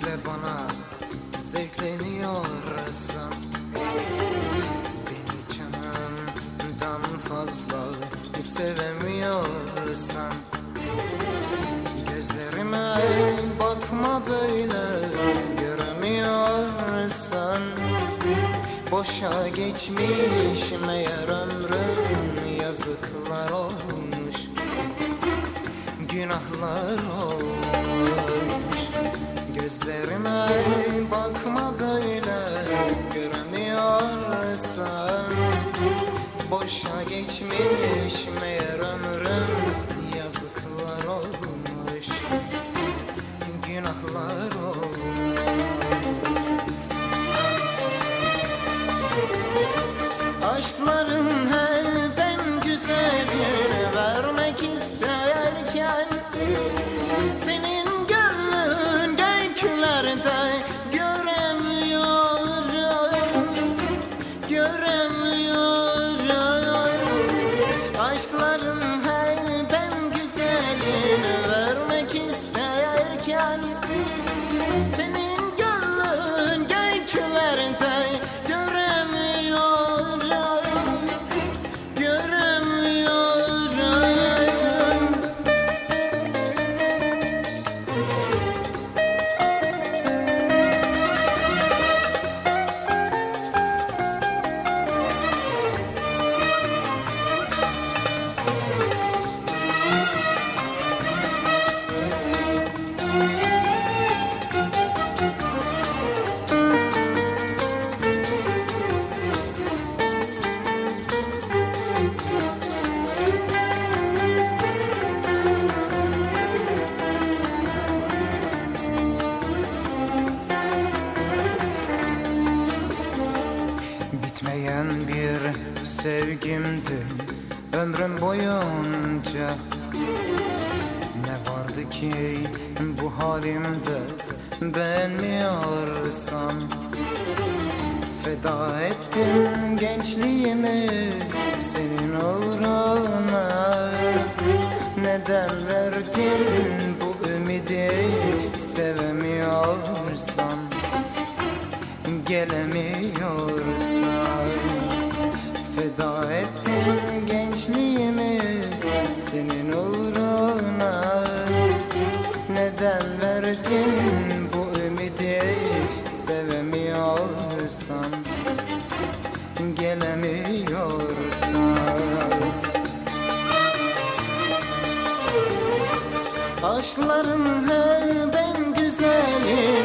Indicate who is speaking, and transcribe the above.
Speaker 1: göremiyorsan Beni canımdan fazla sevemiyorsan. Gözlerime bakma böyle göremiyorsan. Boşa geçmiş meğer ömrüm yazıklar olmuş. Günahlar olmuş Gözlerime bakma böyle göremiyorsan. Boşa geçmiş meğer ömrüm yazıklar olmuş Günahlar olmuş. Aşkların her ben güzelini vermek isterken sevgimdi. Ömrüm boyunca Ne vardı ki bu halimde? Beğenmiyorsan Feda ettim gençliğimi senin uğruna Neden verdin verdin bu ümidi sevemiyorsan Gelemiyorsan. Aşkların her ben güzelini